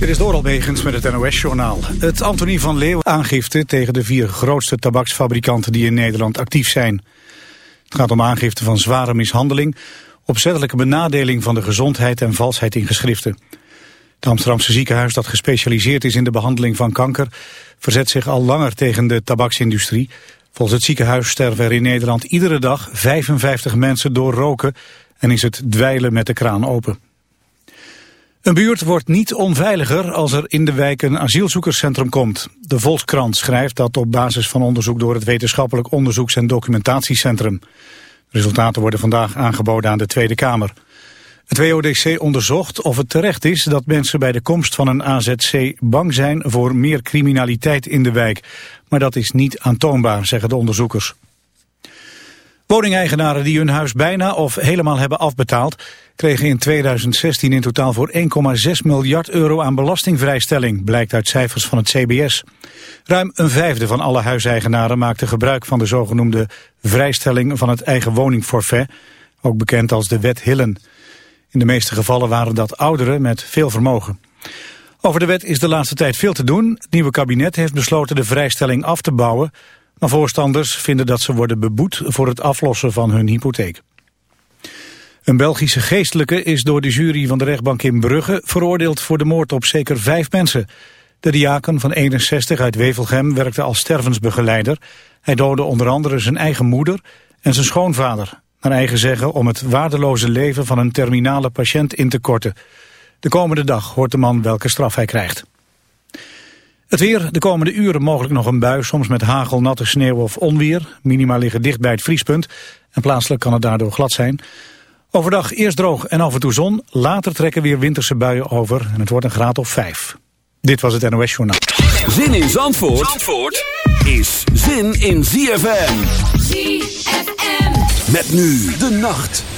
Dit is Begens met het NOS-journaal. Het Antonie van Leeuwen aangifte tegen de vier grootste tabaksfabrikanten die in Nederland actief zijn. Het gaat om aangifte van zware mishandeling, opzettelijke benadeling van de gezondheid en valsheid in geschriften. Het Amsterdamse ziekenhuis dat gespecialiseerd is in de behandeling van kanker verzet zich al langer tegen de tabaksindustrie. Volgens het ziekenhuis sterven er in Nederland iedere dag 55 mensen door roken en is het dweilen met de kraan open. Een buurt wordt niet onveiliger als er in de wijk een asielzoekerscentrum komt. De Volkskrant schrijft dat op basis van onderzoek door het Wetenschappelijk Onderzoeks- en Documentatiecentrum. Resultaten worden vandaag aangeboden aan de Tweede Kamer. Het WODC onderzocht of het terecht is dat mensen bij de komst van een AZC bang zijn voor meer criminaliteit in de wijk. Maar dat is niet aantoonbaar, zeggen de onderzoekers. Woningeigenaren die hun huis bijna of helemaal hebben afbetaald... kregen in 2016 in totaal voor 1,6 miljard euro aan belastingvrijstelling... blijkt uit cijfers van het CBS. Ruim een vijfde van alle huiseigenaren maakte gebruik van de zogenoemde vrijstelling van het eigen woningforfait... ook bekend als de wet Hillen. In de meeste gevallen waren dat ouderen met veel vermogen. Over de wet is de laatste tijd veel te doen. Het nieuwe kabinet heeft besloten de vrijstelling af te bouwen... Maar voorstanders vinden dat ze worden beboet voor het aflossen van hun hypotheek. Een Belgische geestelijke is door de jury van de rechtbank in Brugge veroordeeld voor de moord op zeker vijf mensen. De diaken van 61 uit Wevelgem werkte als stervensbegeleider. Hij doodde onder andere zijn eigen moeder en zijn schoonvader. Naar eigen zeggen om het waardeloze leven van een terminale patiënt in te korten. De komende dag hoort de man welke straf hij krijgt. Het weer, de komende uren mogelijk nog een bui, soms met hagel, natte sneeuw of onweer. Minima liggen dicht bij het vriespunt en plaatselijk kan het daardoor glad zijn. Overdag eerst droog en af en toe zon, later trekken weer winterse buien over en het wordt een graad of vijf. Dit was het NOS Journaal. Zin in Zandvoort, Zandvoort is zin in ZFM. ZFM. Met nu de nacht.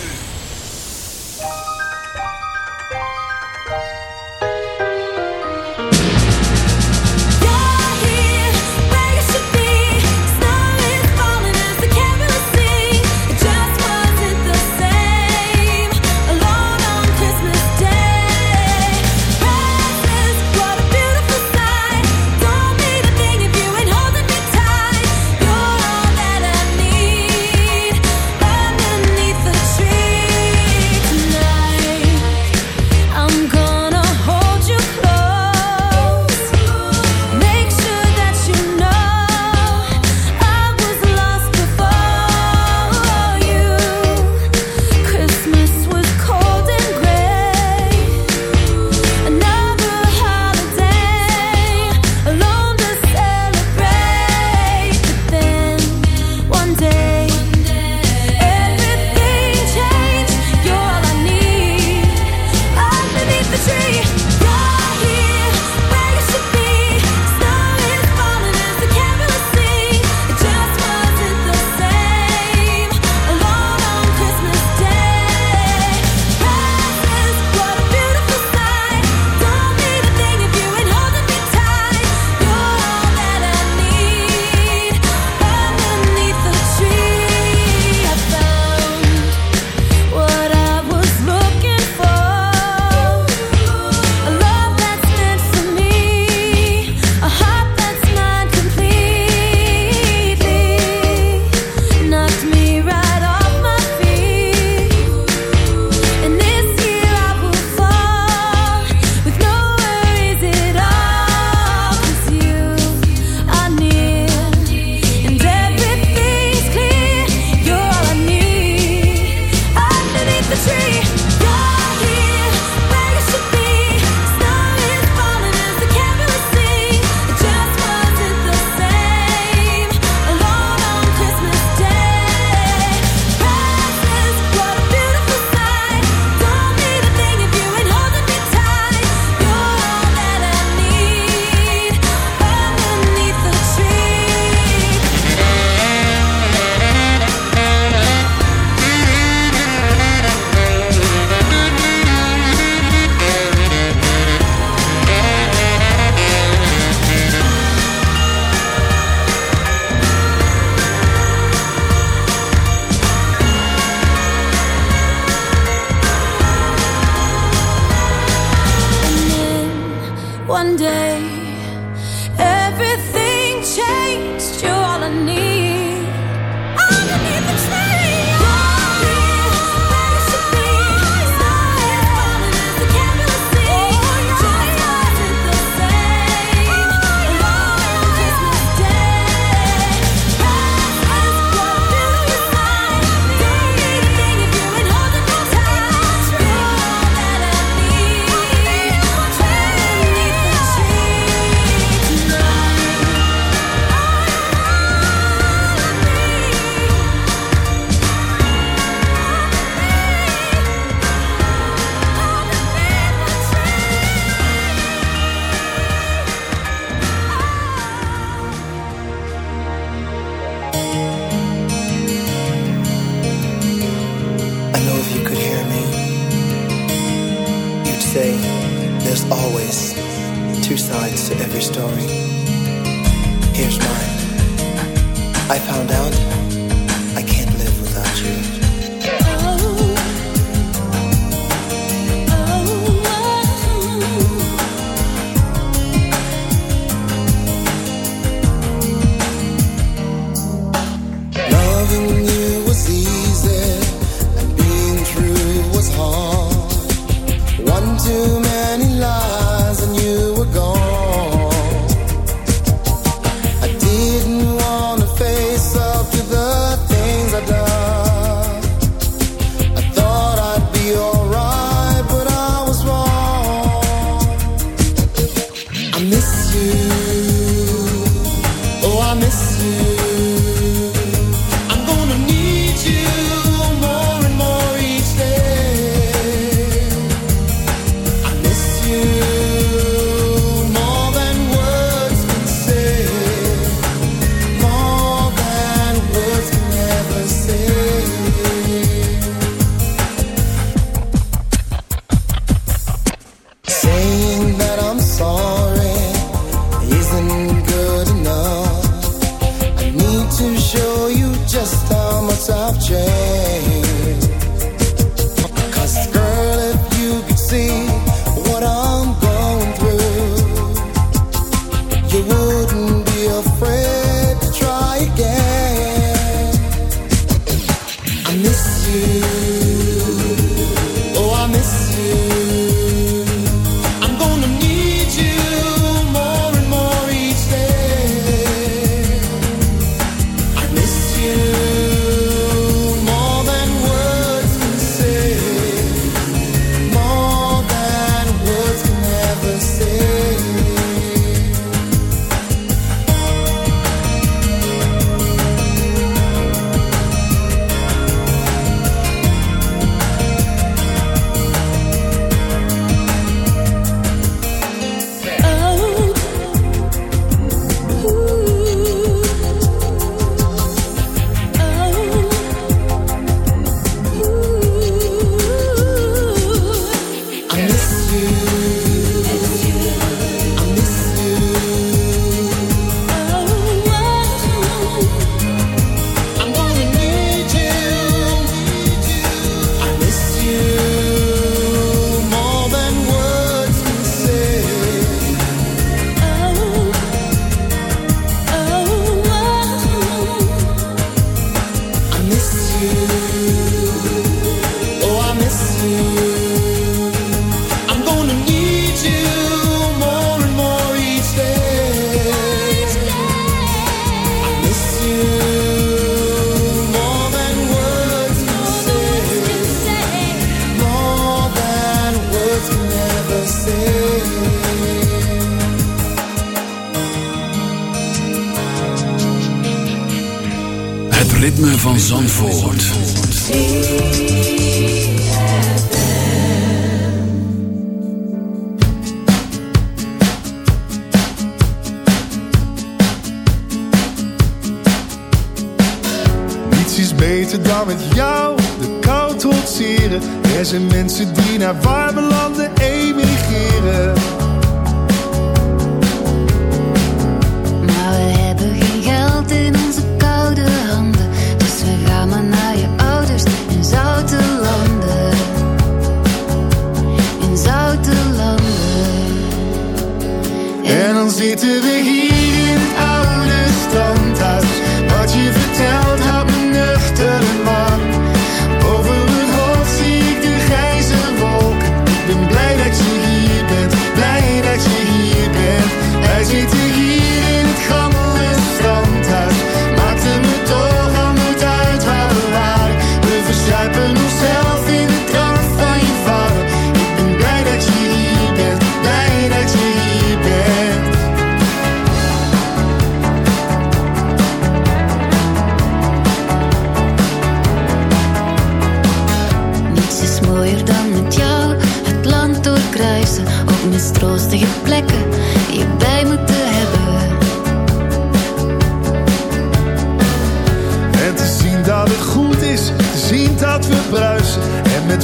Het ritme van Zandvoort. Niets is beter dan met jou de kou trotseren. Er zijn mensen die naar warme landen emigreren. to the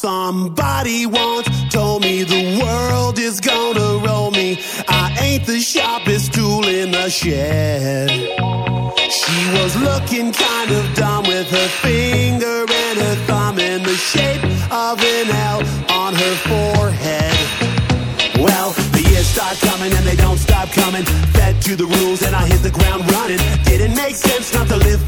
Somebody once told me the world is gonna roll me. I ain't the sharpest tool in the shed. She was looking kind of dumb with her finger and her thumb in the shape of an L on her forehead. Well, the years start coming and they don't stop coming. Fed to the rules and I hit the ground running. Didn't make sense not to live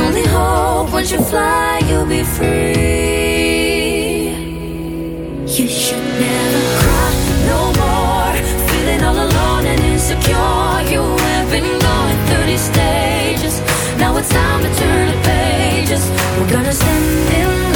Only hope once you fly, you'll be free. You should never cry no more. Feeling all alone and insecure. You have through these stages. Now it's time to turn the pages. We're gonna stand in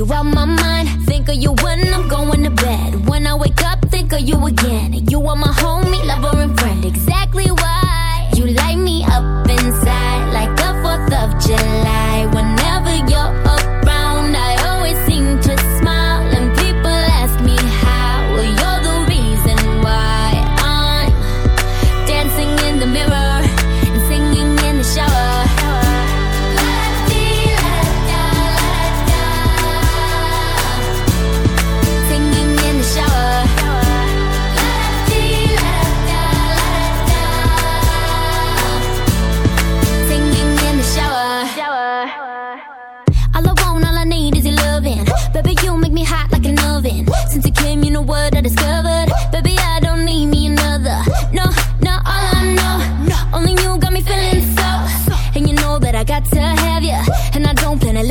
you out my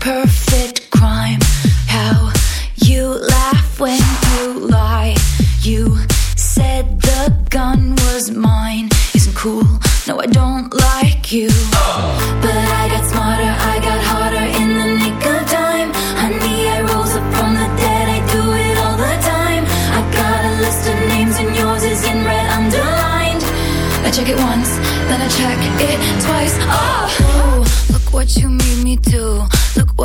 Perfect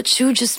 What you just